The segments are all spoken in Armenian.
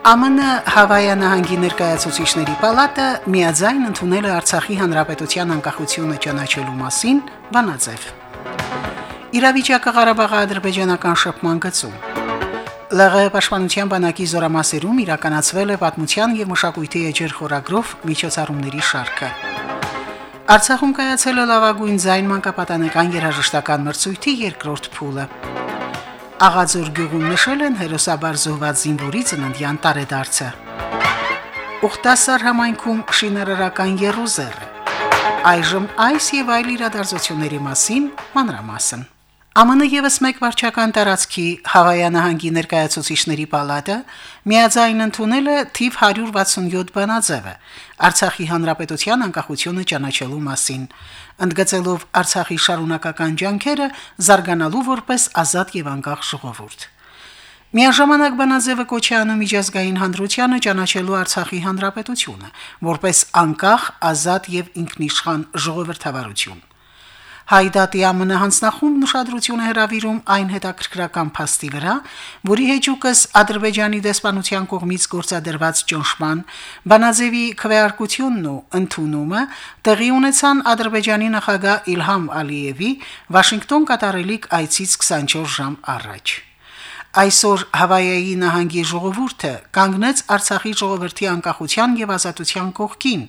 ԱՄՆ Հավայա նահանգի ներկայացուցիչների պալատը միաձայն ընդունել է Արցախի հանրապետության անկախությունը ճանաչելու մասին բանաձև։ Իրավիճակը Ղարաբաղի ադրբեջանական շփման գծում։ ԼՂ պաշտպանության բանակի զորամասերում իրականացվել է պատմության եւ մշակույթի էջեր խորագրով միջոցառումների շարքը։ Արցախում կայացել է լավագույն ձայն մանկապատանեկան երաժշտական մրցույթի երկրորդ փուլը։ Աղաձոր գյուղում նշել են հերոսաբար զոհված զինվորի ծննդյան տարեդարձը։ Ուխտասար համայնքում շինարարական երուզեր։ Այժմ այս եւ այլ իրադարձությունների մասին մանրամասն։ ԱՄՆ եւս մեկ վարչական տարածքի Հավայանահանգի ներկայացուցիչների պալատը միաձայն ընդունել է թիվ 167 բանաձևը Արցախի հանրապետության անկախությունը ճանաչելու մասին, ընդգծելով Արցախի շարունակական ջանքերը զարգանալու որպես ազատ եւ անկախ ժողովուրդ։ Միաժամանակ բանաձևը կոչ է անում միջազգային հանրությանը ճանաչելու Արցախի հանրապետությունը որպես անկախ, ազատ եւ ինքնիշխան ժողովրդավարություն։ Հայդատի ԱՄՆ հանձնախումբն ուշադրություն է հրավիրում այն հետաքրքրական փաստի վրա, որի հեճուկս Ադրբեջանի դեսպանության կողմից գործադրված ճնշման, բանաձևի քվեարկությունն ու ընդունումը տեղի ունեցան Ադրբեջանի նախագահ Իլհամ Ալիևի Վաշինգտոն կատարելիք այցից 24 ժամ առաջ։ Այսօր Հավայայի նահանգի ժողովուրդը կանգնեց Արցախի ժողովրդի անկախության եւ ազատության կողքին,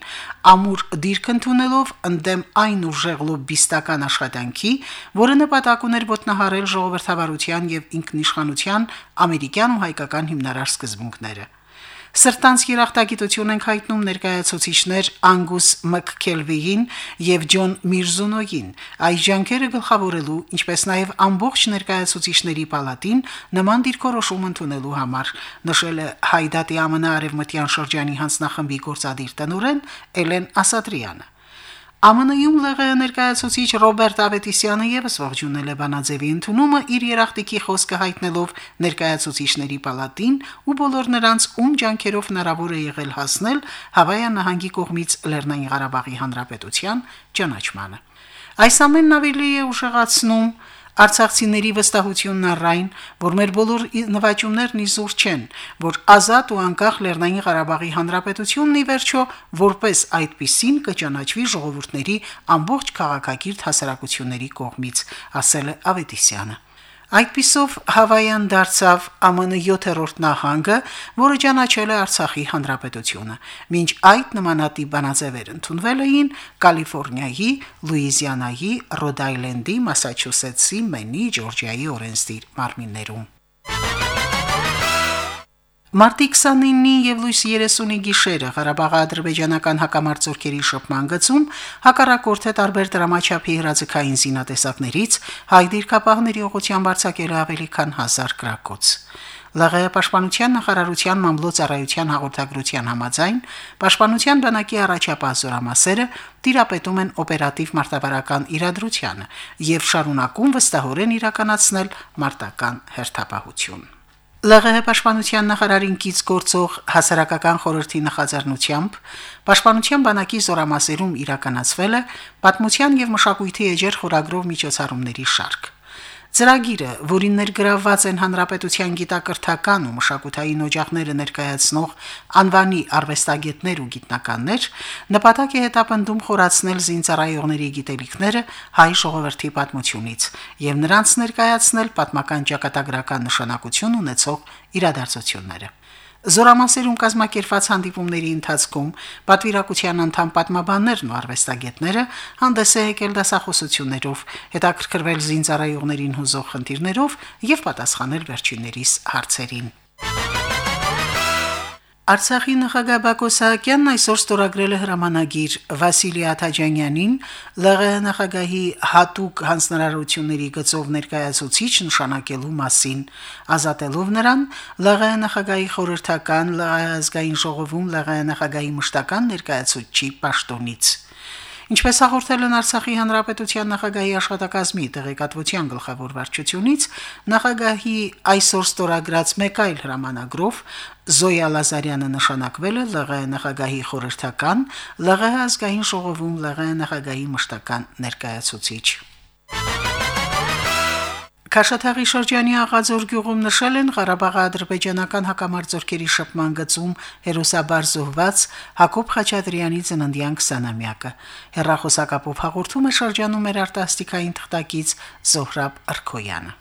ամուր դիրք ընդունելով ընդդեմ այն ուժեղ լոբիստական աշխատանքի, որը նպատակ ուներ ոտնահարել ժողովրդավարության եւ ինքնիշխանության ամերիկյան ու հայկական հիմնարար սկզբունքները։ Սրտանց երախտագիտություն ենք հայտնում ներկայացուցիչներ Անգուս Մակքելվիին եւ Ջոն Միրզունոյին, այս ջանքերը գլխավորելու, ինչպես նաեւ ամբողջ ներկայացուցիչների պալատին նման դիրքորոշում ընդունելու համար, նշել է Հայդատի ԱՄՆ արևմտյան շրջանի հանձնախմբի գործադիր տնօրեն Էլեն Ասատրյանը։ ԱՄՆ-ում ԼՂ ներկայացուցիչ Ռոբերտ Ավետիսյանը եւս ողջունել է բանաձևի ընդունումը իր երախտիկի խոսքը հայտնելով ներկայացուցիչների պալատին ու բոլոր նրանց ում ջանքերով հնարավոր է եղել հասնել Հավայան նահանգի կողմից Լեռնային Ղարաբաղի Հանրապետության ճանաչմանը։ Այս ամենն ավելի է ուժեղացնում Արցախցիների վստահությունն առայն, որ մեր բոլոր նվաճումներն իզուր չեն, որ ազատ ու անկախ Լեռնային Ղարաբաղի Հանրապետությունն ի վերջո որպես այդպիսին կճանաչվի ժողովուրդների ամբողջ քաղաքակիրթ հասարակությունների կողմից, ասել է Ավետիսյանը։ Այդպիսով Հավայան դարձավ ԱՄՆ 7-րդ նահանգը, որը ճանաչել է Արցախի հանրապետությունը։ Մինչ այդ նմանատիպ բանաձևեր ընդունվել էին Կալիֆոռնիայի, Լուիզիանայի, Ռոդ-Այլենդի, Մասաչուսեթսի, Մենի, Ջորջիայի օրենսդիր մարմիններում։ Մարտի 29-ի եւ լույս 30-ի գիշերը Ղարաբաղի ադրբեջանական հակամարտությունների շփման գծում հակառակորդը տարբեր դրամաչափի հրաձգային զինատեսակներից հայ դիրքապահների ուղղությամբ արձակել ավելի քան 1000 գրակոց։ ԼՂՀ պաշտպանության նախարարության մամլոյցարայության հաղորդագրության համաձայն պաշտպանության բանակի առաջապահ զորամասերը տիրապետում են օպերատիվ մարտավարական իրադրությանը եւ շարունակում վստահորեն իրականացնել մարտական հերթապահություն։ ԼՂՀ պաշտպանության նախարարին կից գործող հասարակական խորհրդի նախաձեռնությամբ պաշտպանության բանակի զորամասերում իրականացվել է պատմության եւ մշակույթի էջեր խորագրով միջոցառումների շարք։ Ծրագիրը, որին ներգրավված են հանրապետության գիտակրթական ու մշակութային օջախները ներկայացնող անվանի արվեստագետներ ու գիտնականներ, նպատակ է հետապնդում խորացնել զինծառայողների գիտելիքները հայ ժողովրդի պատմությունից եւ նրանց ներկայացնել պատմական ճակատագրական նշանակություն ունեցող իրադարձությունները։ Զորամասերում կազմակերպված հանդիպումների ընթացքում պատվիրակության անդամ պատմաբաններն ու արվեստագետները հանդես է եկել դասախոսություններով, հետաքրքրվել զինծառայողներին հուզող խնդիրներով եւ պատասխանել վերջիններիս հարցերին։ Արցախի նախագահ Բակո Սահակյանն այսօր ստորագրել է հրամանագիր Վասիլի Աթաջանյանին ԼՂՀ նախագահի հատուկ հանձնարարությունների գծով ներկայացուցիչ նշանակելու մասին, ազատելով նրան ԼՂՀ նախագահի խորհրդական ԼՂՀ ազգային ժողովում ԼՂՀ նախագահի մշտական ներկայացուցչի պաշտոնից։ Ինչպես հաղորդել են Արցախի հանրապետության նախագահի աշխատակազմի տեղեկատվության գլխավոր վարչությունից, նախագահի այսօր ստորագրած մեկ այլ հրամանագրով Զոյա Լազարյանը նշանակվել է ԼՂ նախագահի խորհրդական, ԼՂ ազգային ժողովում ԼՂ նախագահի մշտական ներկայացուցիչ։ Քաշաթաղի շրջանի Աղաձոր գյուղում նշել են Ղարաբաղի ադրբեջանական հակամարտությունների շփման գծում հերոսաբար զոհված Հակոբ Խաչատրյանի ծննդյան 20-ամյակը։ Հերրախոսակապով հաղորդում է շրջանում մեր արտասթիկային թղթակից Զոհրաբ Արքոյանը։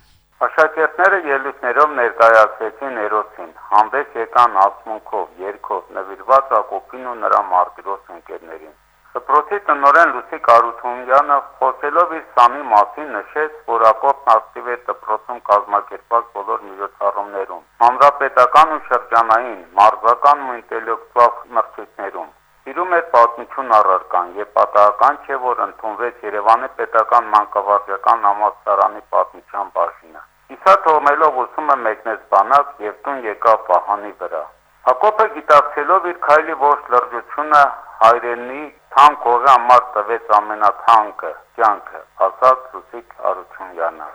Աշակերտները ելույթներով ներկայացրեցին հերոսին, հանդես եկան ասմունքով, երգով, նվիրված Հակոբին ու նրա մարտիրոս ընկերներին։ Դպրոցի տնօրեն Լուսիկ Արութունյանը խոսելով իր սամի մասին նշեց, որ ակորդն ակտիվ է դպրոցում կազմակերպված բոլոր միջոցառումներում, հանրապետական ու շրջանային, մարզական ու ինտելեկտուալ մրցույթներում։ Սիրում է պատմություն առարկան եւ պատահական չէ, որ ընդունվեց Երևանի պետական մանկավարժական համալսարանի պատմության բաժինը։ Իսա թողնելով ուսումը մեկնեց բանակ եւ տուն եկավ Վահանի վրա։ Հակոբը գիտակցելով իր քայլի ողջ լրջությունը հայրենի թանկ օղի համար տվեց ամենաթանկը կյանքը, ասաց Սուսիկ Արությունյանը։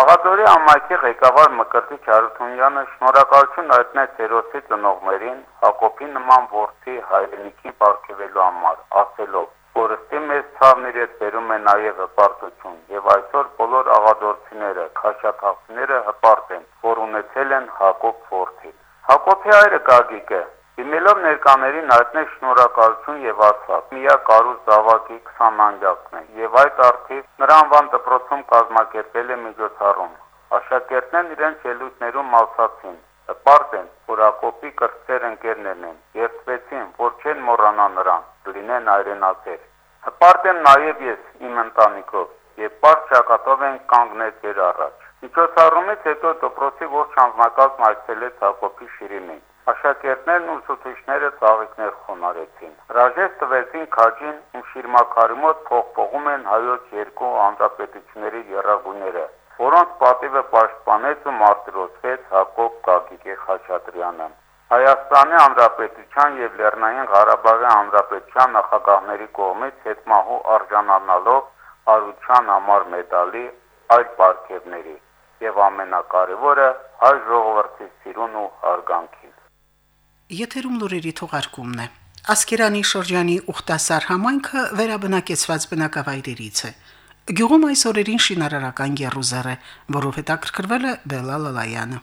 Աղադորի ամայքի ղեկավար Մկրտիչ Արությունյանը շնորհակալություն հայտնեց ծերոցի ծնողներին Հակոբի նման ворթի հայրենիքի ապարգևելու համար, ասելով. «Որստի մեզ ցավների հետ բերում է նաև հպարտություն, եւ այսօր բոլոր աղադորցիները, քաշաթաղցիները հպարտ են, որ ունեցել են Հակոբ ворթին»։ Հակոբի հայրը Գագիկը Դիմելով ներկաներին հայտնեց շնորհակալություն եւ ասաց. «Միա կարուս զավակի 20-ամյակն է եւ այդ արդիվ նրա անվան դպրոցում կազմակերպել է միջոցառում։ Աշակերտներն իրենց ելույթներում ասացին. «Պարտ են, որ Ակոպի կրտսեր ընկերներն են, երթվեցին, որ չեն մոռանա նրան, լինեն այրենասեր։ Հպարտ եմ նաև ես իմ ընտանիքով եւ པարտ ճակատով են կանգնել ձեր առաջ»։ Միջոցառումից հետո դպրոցի ողջ անձնակազմը այցելեց Ակոպի շիրիմին։ Աշակերտներն ու ուսուցիչները ծաղիկներ խոնարեցին։ Հրաժեշտ տվեցին քաջին, ում շիրմակարի մոտ փողփողում են հայոց երկու հանրապետությունների երագույները, որոնց պատիվը պաշտպանեց ու մարտիրոսվեց Հակոբ Գագիկե Խաչատրյանը։ Հայաստանի Հանրապետության եւ Լեռնային Ղարաբաղի Հանրապետության նախագահների կողմից հետմահու արժանանալով արության համար մեդալի այլ պարգևների եւ ամենակարևորը հայ ժողովրդի սիրուն ու հարգանքի Եթերում լուրերի թողարկումն է։ Ասկերանի շրջանի Ուխտասար համայնքը վերաբնակեցված բնակավայրերից է։ Գյուղում այս օրերին շինարարական գերուզեր է, որով հետաքրքրվել է Բելալալայանը։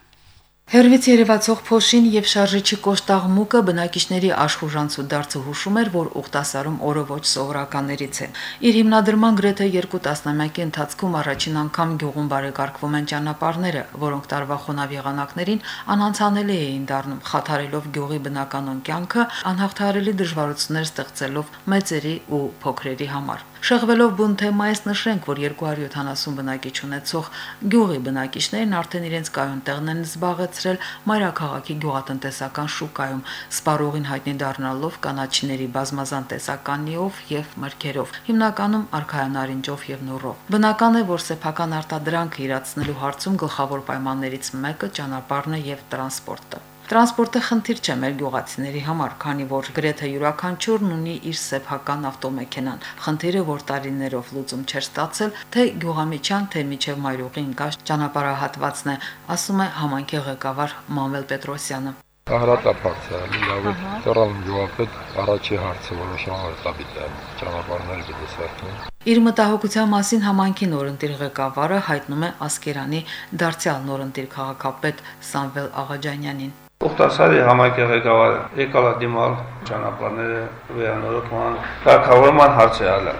Հերվից երևացող փոշին եւ շարժիչի կոշտաղմուկը բնակիչների աշխուժանցու դարձը հուշում էր, որ ուխտասարում օրը ոչ սովորականներից է։ Իր հիմնադրման գրեթե երկու տասնամյակի ընթացքում առաջին անգամ գյուղում բարեկարգվում են ճանապարհները, որոնք տարվա խոնավ եղանակներին անանցանելի էին դառնում, խաթարելով գյուղի բնականon կյանքը, անհաղթահարելի դժվարություններ ստեղծելով մեծերի ու փոքրերի համար։ Շեղվելով բուն թեմայից նշենք, որ 270 բնակիչ ունեցող գյուղի բնակիչներն արդեն իրենց կայուն տեղն են զբաղեցրել մայրաքաղաքի գյուղատնտեսական շուկայում, սպառողին հայտնի դառնալով կանաչիների բազմազան տեսականիով եւ մրգերով, հիմնականում արխայանարինջով եւ նորով։ Բնական է, որ սեփական արտադրանքը իրացնելու հարցում գլխավոր պայմաններից մեկը ճանապարհն է եւ տրանսպորտը։ Տրանսպորտը խնդիր չէ մեր գյուղացիների համար, քանի որ գրեթե յուրաքանչյուրն ունի իր սեփական ավտոմեքենան։ Խնդիրը, որ տարիներով լուծում չէր ստացել, թե գյուղամիջյան, թե միջև Մայրուղին գաշ ճանապարհահատվածն է, ասում է համանքի ղեկավար Մանվել Պետրոսյանը։ Հրատապարցիալի լավ է ծառան գյուղապետ առաջի հարցը որոշական տապիտը ճանապարհներ գտեսարկում Իր մտահոգության մասին համանքի նորընտիր ղեկավարը հայտնում է Ասկերանի դարձյալ նորընտիր քաղաքապետ Սամվել Աղաջանյանին Ուխտասարի համայնքի ղեկավարը եկալա դիմալ ճանապարհները վերանորոգման, կարգավորման հարց է ալը։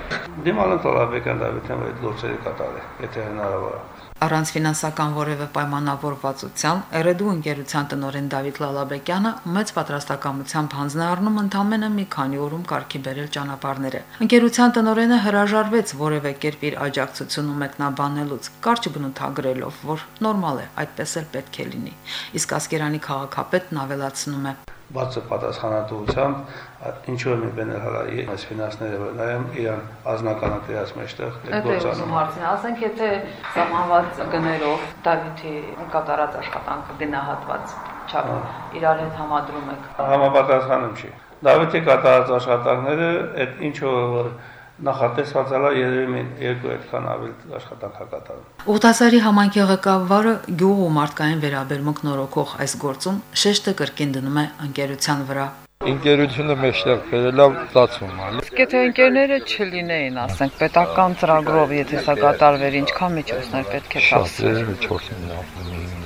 Դիմալը Տոլաբեկյան Դավիթյան այդ լուծերի կատարել, եթե հնարավոր է առանց ֆինանսական որևէ պայմանավորվածության Էրեդու ընկերության տնօրեն Դավիթ Լալաբեկյանը մեծ պատրաստակամությամբ հանձնարարնում ընդամենը մի քանի օրում կարգի բերել ճանապարհները։ Ընկերության տնօրենը հրաժարվեց որևէ կերպ իր աջակցությունը մեկնաբանելուց, կարճ բնութագրելով, որ նորմալ է, այդպես էլ պետք է լինի։ Իսկ Ասկերանի քաղաքապետն ավելացնում է բացը պատասխանատվությամբ ինչու եմ բերել հալայի այս ֆինանսները նայեմ իրան ազնականը դրած մեջտեղ գործանում հարցին ասենք եթե սահմանված գներով Դավիթի կատարած աշխատանքը գնահատված չափ իրար հետ համադրում եք համապատասխանում չի Դավիթի կատարած աշխատանքները այդ ինչ որ նախատեսված ալա երևի մին երկու այդքան ավելի աշխատանք հակատարում։ Ուղտասարի համայնքի ղեկավարը գյուղ ու մարդկային վերաբերմունք նորոգող այս գործում շեշտը կրկին դնում է ընկերության վրա։ Ընկերությունը մեջտեղ բերելով ծածում է։ Իսկ եթե ընկերները չլինեին, ասենք, պետական ծրագրով, եթե սա կատարվեր, ինչքան միջոցներ պետք է է 4 միլիոն։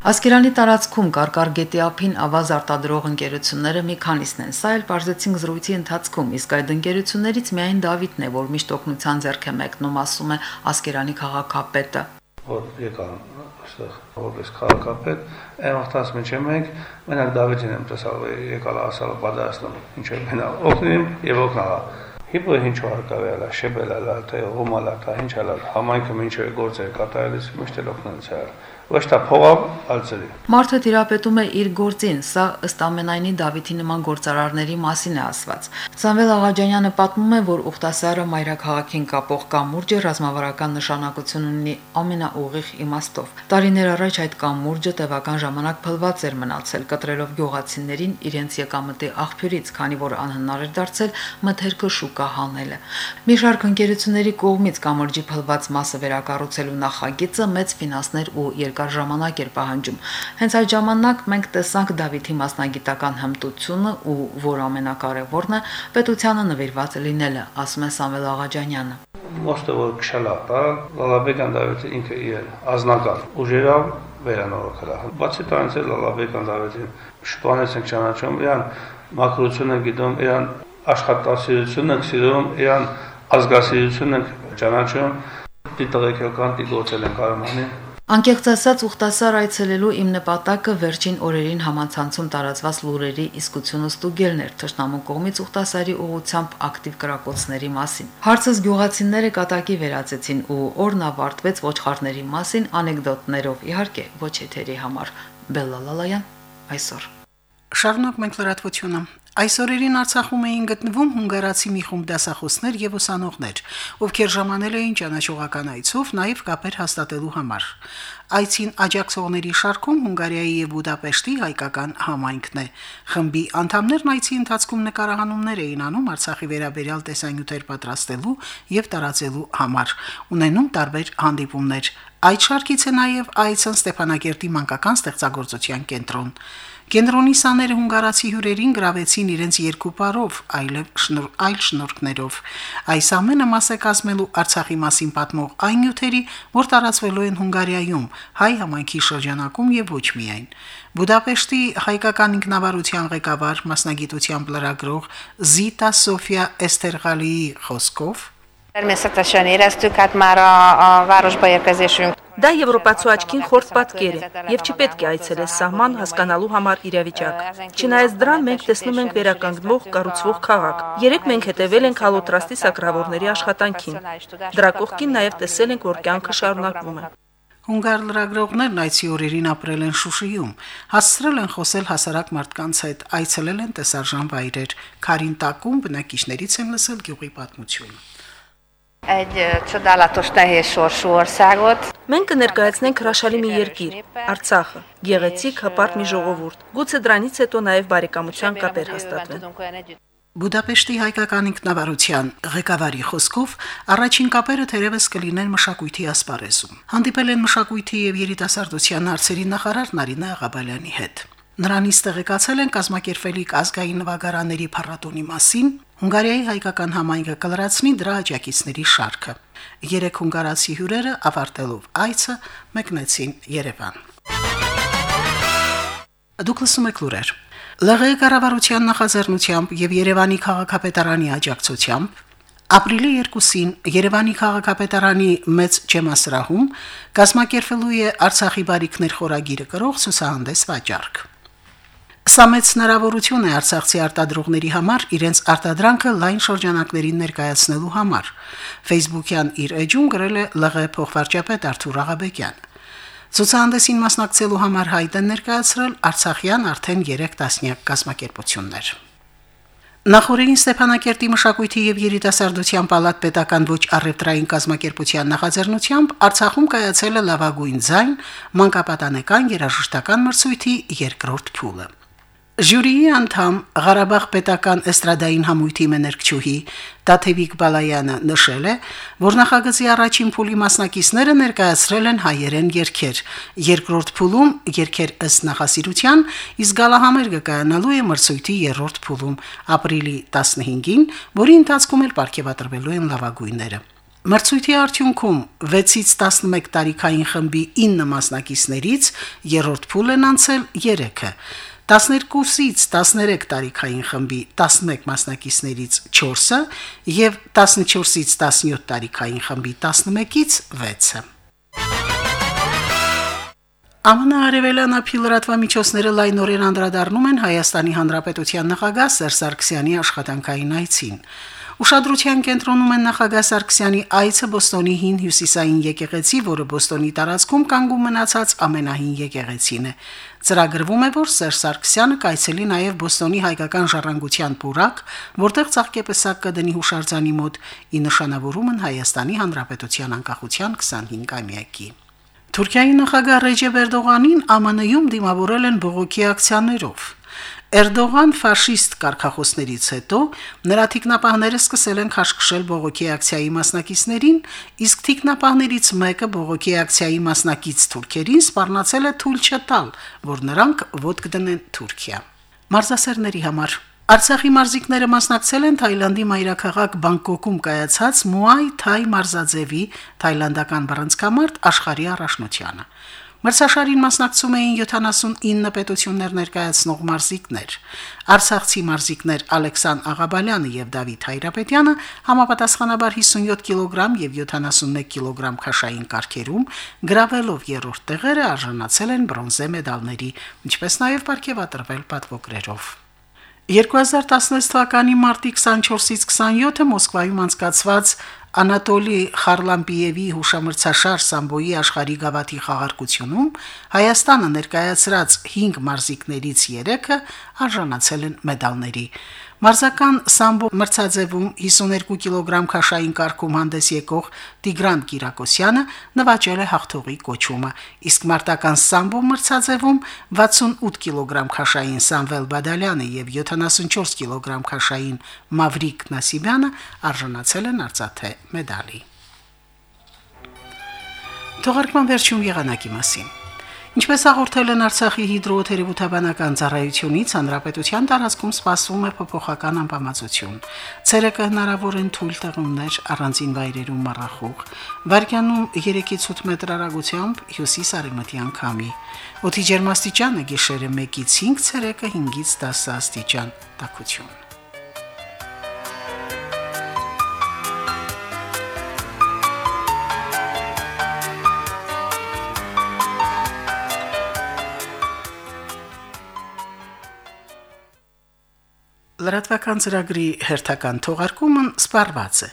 Ասկերանի տարածքում Կարկար գետի ափին ավազ արտադրող ընկերությունները մի քանիսն են։ Սա էլ բարձեցինք զրույցի ընթացքում, իսկ այդ ընկերություններից միայն Դավիթն է, որ միշտ օգնության ձեռք է մեկնում, ասում է Ասկերանի քաղաքապետը։ որ եկան այստեղ որպես քաղաքապետ, այն վաղտած մեջ մենք մենակ Դավիթին եմ տեսալ, եկալ ասալ պատասխան, ինչ է մենակ օգնիմ եւ օգնալա։ Հիպո ինչ հարկավելա, շեբելալա, թե հոմալա, թե ինչ ալա, համայնքը ինչ է գործեր կատարելիս միշտ էլ օգնելիս է։ Ոչ թե փողավ ալցրի։ Մարդը թիրապետում է իր գործին, սա ըստ ամենայնի Դավիթի նման գործարարների մասին է ասված։ Սամվել Աղաջանյանը պատմում է, որ Ուխտասարը մայրաքաղաքին կապող կամուրջը ռազմավարական նշանակություն ունի ամենաուղիղ իմաստով։ Տարիներ առաջ այդ կամուրջը տևական ժամանակ փլված էր մնացել, կտրելով գյուղացիներին իրենց եկամտի աղբյուրից, քանի որ անհնար էր դարձել մթերքը շուկա հանելը։ Մի շարք ընկերությունների կողմից կամուրջի փլված մասը վերակառուցելու նախագիծը մեծ ֆինանսներ ու երկար ժամանակ էր պահանջում։ Հենց այդ ժամանակ մենք տեսանք Դավիթի մասնագիտական հմտությունը ու որ ամենակարևորն է պետությանը նվիրված լինելը, ասում է Սամվել Աղաջանյանը։ Ոստը որ քշալա, դա Լալաբեկան Դավիթը ինքը իր ազնական ուժերով վերանորոգել Բացի դրանից Լալաբեկան Դավիթին շփանեց ենք ճանաչում, իրան մակրությունը գիտում, իրան աշխատասիրությունն ենք սիրում, իրան ազգասիրությունն ենք ճանաչում։ Դիտողեկական դիգոցել ենք Արմանին։ Անկեղծ ասած Ուխտասար այցելելու իմ նպատակը վերջին օրերին համացանցում տարածված լուրերի իսկությունը ստուգելն էր թշնամու կողմից Ուխտասարի ուղությամբ ակտիվ կրակոցների մասին։ Հարցս գյուղացիները կատակի վերածեցին ու օրն ավարտվեց ոչխարների մասին անեկդոտներով, իհարկե, ոչ եթերի համար։ Բելլալալայան այսօր Շարունակ մենք լրատվությունը։ Այսօրերին Արցախում էին գտնվում հունգարացի մի խումբ դասախոսներ եւ ուսանողներ, ովքեր ժամանել էին ճանաչողական այցով նաեւ կապեր հաստատելու համար։ Այցին աջակցողների շարքում Հունգարիայի եւ Բուդապեշտի հայկական համայնքն է։ Խմբի անդամներն այցի ընթացքում նկարահանումներ էին անում Արցախի վերաբերյալ տեսանյութեր պատրաստելու եւ տարածելու համար, ունենում տարբեր հանդիպումներ։ Այդ շարքից է նաեւ այցն Ստեփանակերտի մանկական ստեղծագործության կենտրոն։ Կենտրոնի սաները հունգարացի հյուրերին գրավեցին իրենց երկու parով, այլև շնոր այլ շնորհքներով։ Այս ամենը մաս է կազմելու Արցախի մասին պատմող այն նյութերի, որ տարածվելու են Հունգարիայում, հայ համայնքի շրջանակում եւ ոչ միայն։ Բուդապեշտի հայկական ինքնավարության ղեկավար մասնագիտությամբ լրագրող Զիտա Սոֆիա Էստերղալիի խոսքով. Մեսակցաշան երաստուք at մարա վարոշ բայակազեշուն Դա եվրոպացու աչքին խորտ պատկեր է եւ չպետք է այցելել սահման հասկանալու համար իրավիճակ։ Չնայած դրան մենք տեսնում ենք վերականգնվող կառուցվող քաղաք։ Երեք մենք հետևել ենք հալոտրաստի սակրավորների աշխատանքին։ Դրա կողքին նաեւ տեսել ենք, որ կյանքը շարունակվում է։ Հունգար լրագրողներն այցի օրերին ապրել են Շուշիում, հասցրել են խոսել հասարակ մարդկանց հետ, այցելել են տեսարժան վայրեր, Քարին տակում բնակիչներից են լսել գյուղի պատմությունը։ egy csodálatos nehéz sorsú országot. Մենք կներկայացնենք հրաշալի մի երկիր, Արցախը, գեղեցիկ հպարտ մի ժողովուրդ։ Գուցե դրանից հետո նաև բարեկամության կապեր հաստատվեն։ Բուդապեշտի հայկական ինքնավարության ղեկավարի խոսքով առաջին կապերը թերևս կլինեն մշակույթի ասպարեզում։ Հանդիպել են մշակույթի եւ երիտասարդության հարցերի նախարար Նարինե Աղաբալյանի հետ։ Նրանից տեղեկացել են կազմակերպվելիք ազգային նվագարանների փառատոնի մասին, Հունգարիայի հայկական համայնքը կլրացնի դրա աջակիցների շարքը։ Երեք հունգարացի հյուրերը ավարտելով այցը մեկնեցին Երևան։ Դուք լսում եք լուրեր։ ԼՂ կառավարության նախաձեռնությամբ եւ Երևանի քաղաքապետարանի աջակցությամբ ապրիլի 2-ին Երևանի քաղաքապետարանի մեծ ջեմասրահում կազմակերպվելու է Արցախի բարիկներ խորագիրը կրող ցուսահանդես վաճառք։ Սա մեծ հնարավորություն է Արցախցի արտադրողների համար իրենց արտադրանքը լայն շրջանակներին ներկայացնելու համար։ Facebook-յան իր էջում գրել է ԼՂ փոխվարչապետ Արթուր Աղաբեկյան։ Ցուցահանդեսին մասնակցելու համար հայտ են ներկայացրել Արցախյան արդեն 3 տասնյակ կազմակերպություններ։ Նախորդին Ստեփանակերտի մշակույթի եւ երիտասարդության պալատ պետական ոչ առևտրային կազմակերպության նախաձեռնությամբ Արցախում կայացել է լավագույն ձայն մանկապատանեկան երաժշտական մրցույթի երկրորդ փուլը։ Ժյուրիի անդամ Ղարաբաղ պետական էստրադային համույթի մեներկչուհի Տաթևիկ Բալայանը նշել է, որ նախագծի առաջին փուլի մասնակիցները ներկայացրել են հայերեն երգեր, երկրորդ փուլում երգեր ըստ նախասիրության, իսկ գալահամերգը կայանալու է մրցույթի երրորդ փուլում ապրիլի 15-ին, որի ընթացքում էլ ապարգևատրվելու են լավագույնները։ Մրցույթի արդյունքում 6-ից 11 տարիքային խմբի 9 մասնակիցներից երրորդ փուլ են անցել 3-ը, 12-ից 13 տարիքային խմբի 11 մասնակիցներից 4-ը եւ 14-ից 17 տարիքային խմբի 11-ից 6-ը։ ԱՄՆ արևելյան ափի լրատվամիջոցները լայնորեն անդրադառնում են Հայաստանի Հանրապետության նախագահ Սերժ Սարգսյանի աշխատանքային այցին։ Ուշադրության կենտրոնում են նախագահ Սարգսյանի այցը Բոստոնի հին հյուսիսային եկեղեցի, որը Բոստոնի տարածքում կանգուն մնացած ամենահին եկեղեցին է։ Ծրագրվում է, որ Սերժ Սարգսյանը կայցելի նաև Բոստոնի հայկական ժառանգության պուրակ, որտեղ ցաղկեպեսակ կդնի հուշարձանի մոտ՝ ի նշանավորումն Հայաստանի Հանրապետության անկախության 25-ամյակի։ Թուրքիայի նախագահ Ռեջեփ Էրդողանին ԱՄՆ-ում դիմավորել են բողոքի ակցիաներով։ Էրդողան ֆաշիստ կարգախոսներից հետո նրա թիկնապահները սկսել են քաշքշել բողոքի ակցիայի մասնակիցներին, իսկ թիկնապահներից մեկը բողոքի ակցիայի մասնակից թուրքերին սպառնացել է թույլ չտալ, որ նրանք ոդկ դնեն Թուրքիա։ Մարզասերների համար Արցախի մարզիկները մասնակցել են Թայլանդի մայրաքաղաք Բանգկոկում կայացած Muay Thai մարզաձևի թայլանդական բռնցքամարտ աշխարհի առաջնությանը։ Մրցաշարին մասնակցում էին 79 պետություններ ներկայացնող մարզիկներ։ Արցախցի մարզիկներ Ալեքսան Աղաբալյանը եւ Դավիթ Հայրապետյանը համապատասխանաբար 57 կիլոգրամ եւ 71 կիլոգրամ քաշային կարգերում գրավելով երրորդ տեղերը արժանացել են բրոնզե մեդալների, ինչպես նաեւ ապարգևատրվել պատվոգրերով։ 2016 թվականի մարտի 24-ից 27-ը Մոսկվայում անցկացված Անատոլի Խարլամպիևի հուշամրցաշար սամբոյի աշխարհի գավաթի խաղարկությունում Հայաստանը ներկայացրած 5 մարզիկներից 3-ը արժանացել են մեդալների։ Մարզական սամբո մրցաձևում 52 կիլոգրամ քաշային կարգում հանդես եկող Տիգրան Կիրակոսյանը նվաճել է հաղթողի կոչումը, իսկ մարտական սամբո մրցաձևում 68 կիլոգրամ քաշային Սամվել Բադալյանը եւ 74 կիլոգրամ քաշային Մավրիկ Նասիբյանը արժանացել են արծաթե մեդալի։ Թողարկման վերջում եղանակի մասին։ Ինչպես հաղորդել են Արցախի հիդրոթերապևտաբանական ծառայությունից, հանրապետության տարածքում սպասվում է փոփոխական անբավարարություն։ Ցերեկը հնարավոր են թույլ տեղումներ առանձին վայրերում մռախուղ։ Վարկյանում 3-ից 8 մետր արագությամբ հյուսիս-արևմտյան քամի։ Օդի ջերմաստիճանը գիշերը 1-ից 5, ցերեկը 5-ից 10 աստիճան։ Տաքություն։ Լրատվական ծրագրի հերթական թողարկումն սպառված է։